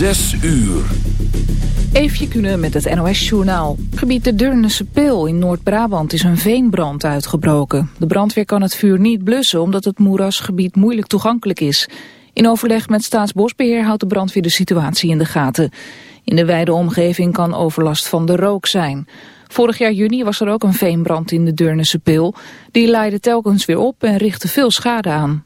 Zes uur. Eefje kunnen met het NOS-journaal. Gebied de Deurnense Peel in Noord-Brabant is een veenbrand uitgebroken. De brandweer kan het vuur niet blussen omdat het moerasgebied moeilijk toegankelijk is. In overleg met Staatsbosbeheer houdt de brandweer de situatie in de gaten. In de wijde omgeving kan overlast van de rook zijn. Vorig jaar juni was er ook een veenbrand in de Deurnense Peel. Die leidde telkens weer op en richtte veel schade aan.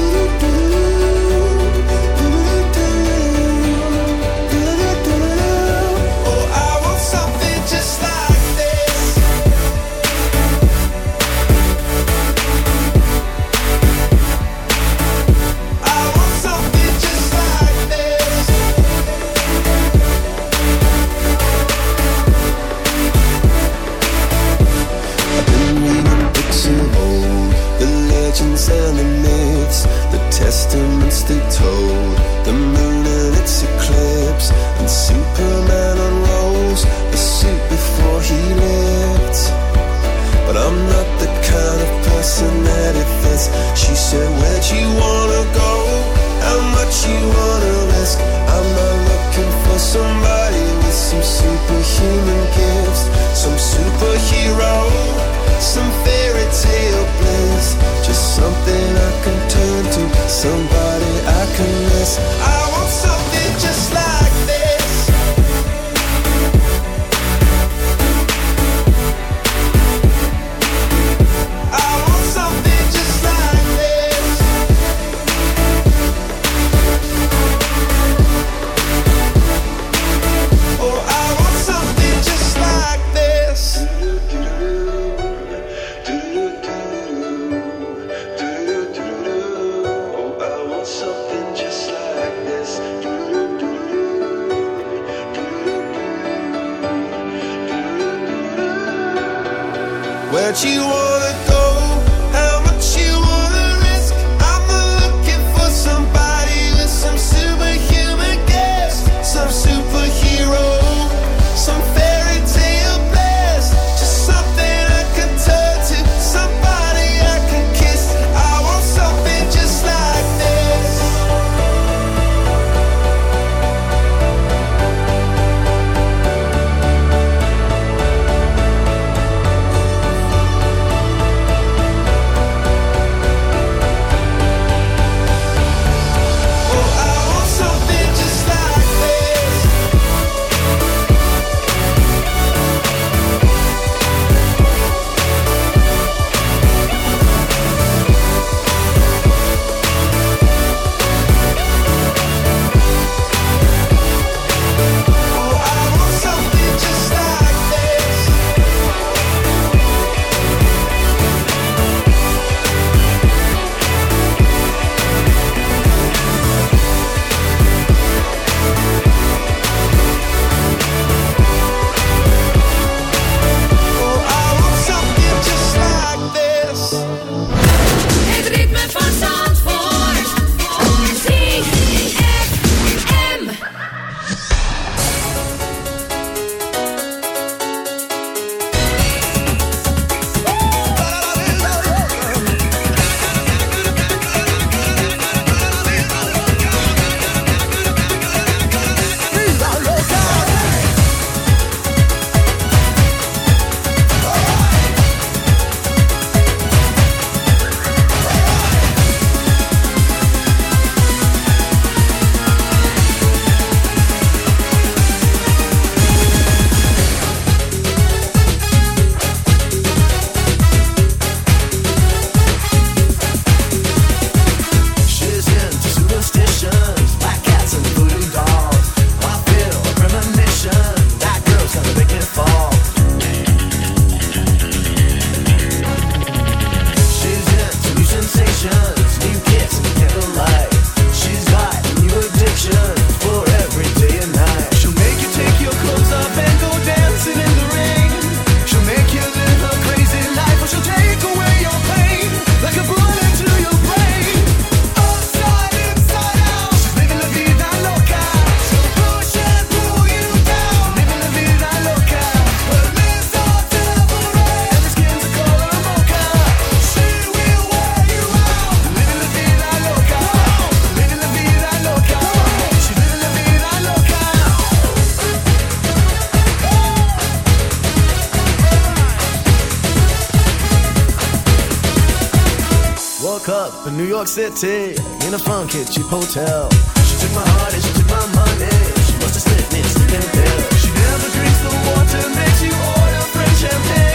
get cheap hotel. She took my heart and she took my money. She must have slipped me a sleeping pill. She never drinks the water, makes you order French champagne.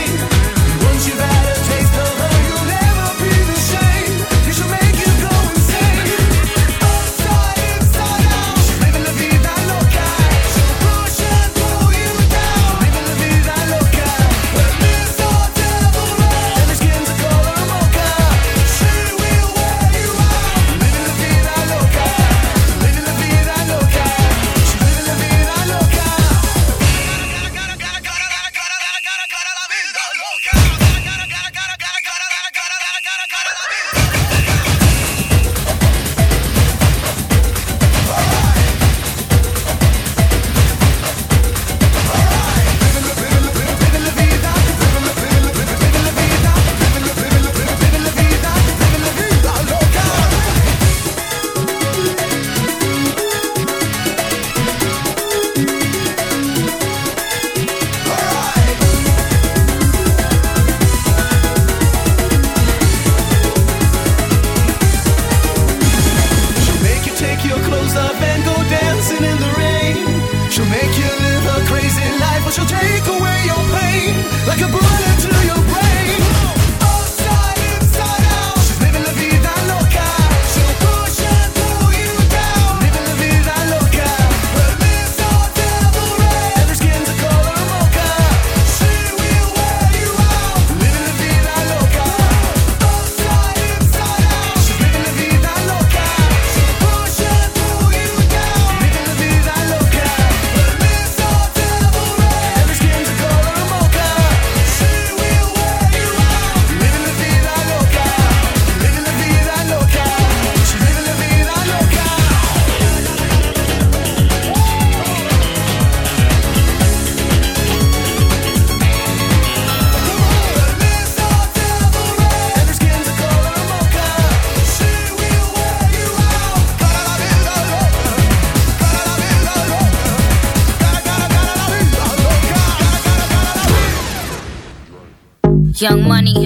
Young money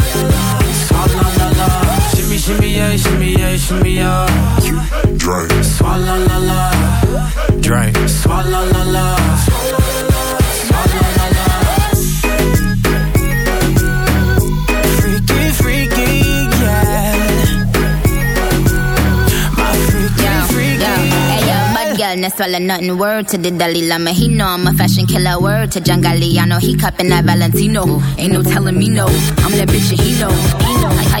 shimmy, yeah, shimmy, yeah, shimmy, yeah. Drink. Swalla la la. Drink. Swalla la la. Swalla la la. Freaky, freaky, yeah. My freaky, freaky. Yeah. Hey, bad girl, no swallow nothing. Word to the Dalai Lama, he know I'm a fashion killer. Word to John Galliano, he cupping that Valentino. Ain't no telling me no. I'm that bitch and he know. He know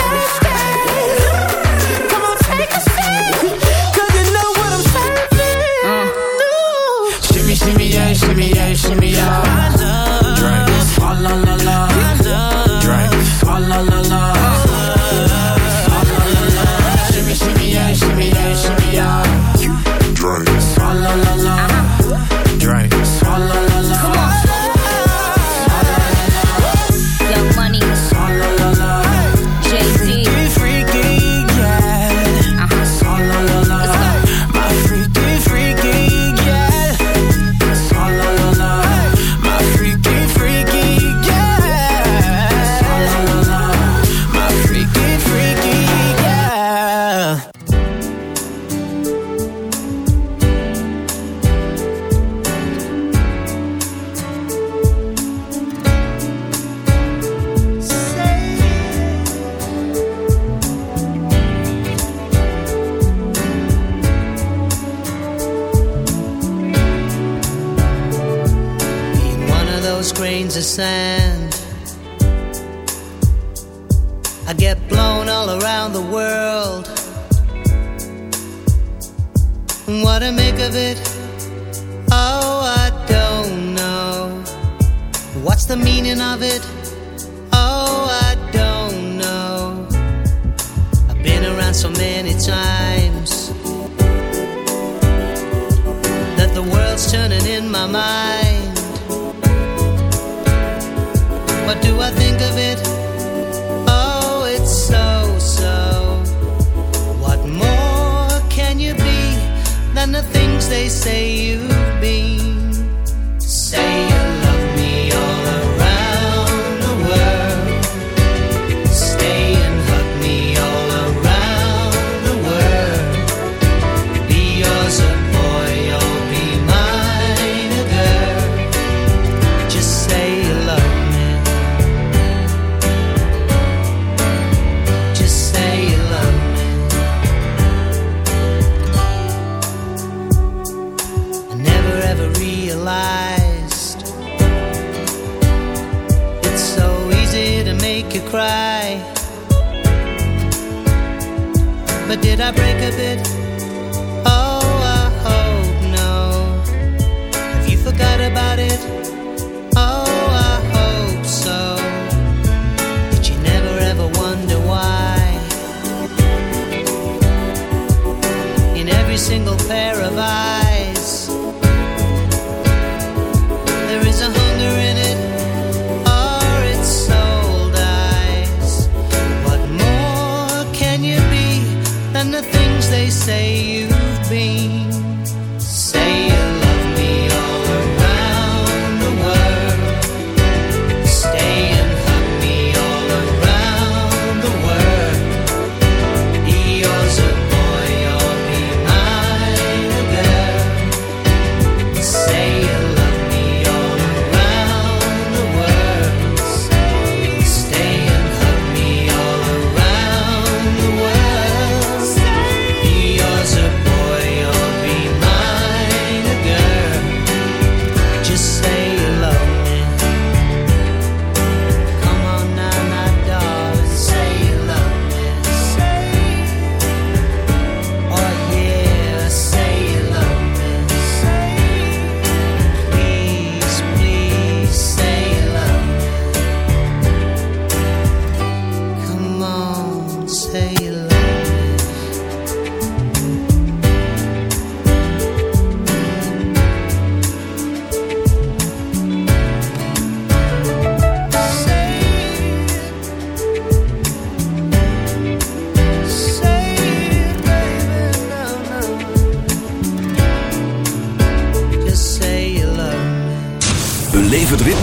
never realized. It's so easy to make you cry. But did I break a bit?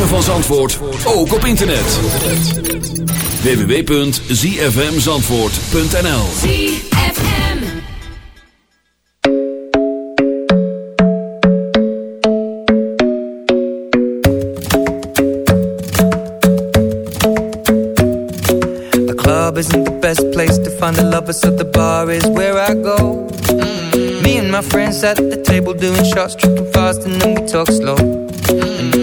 Van Zandvoort ook op internet. www.zfmzandvoort.nl ZFM. The club isn't the best place to find the lovers, so the bar is where I go. Me and my friends at the table doing shots, tripping fast, and then we talk slow.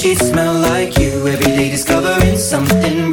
sheets smell like you. Every day discovering something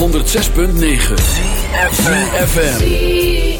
106.9 FM.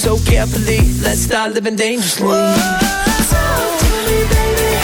so carefully. Let's start living dangerously. Whoa, so tell me, baby.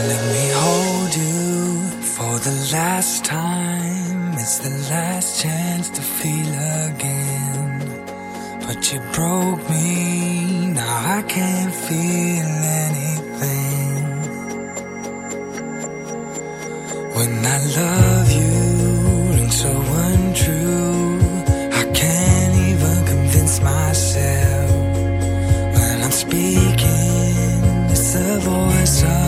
Let me hold you for the last time. It's the last chance to feel again. But you broke me, now I can't feel anything. When I love you, and so untrue, I can't even convince myself. When I'm speaking, it's the voice of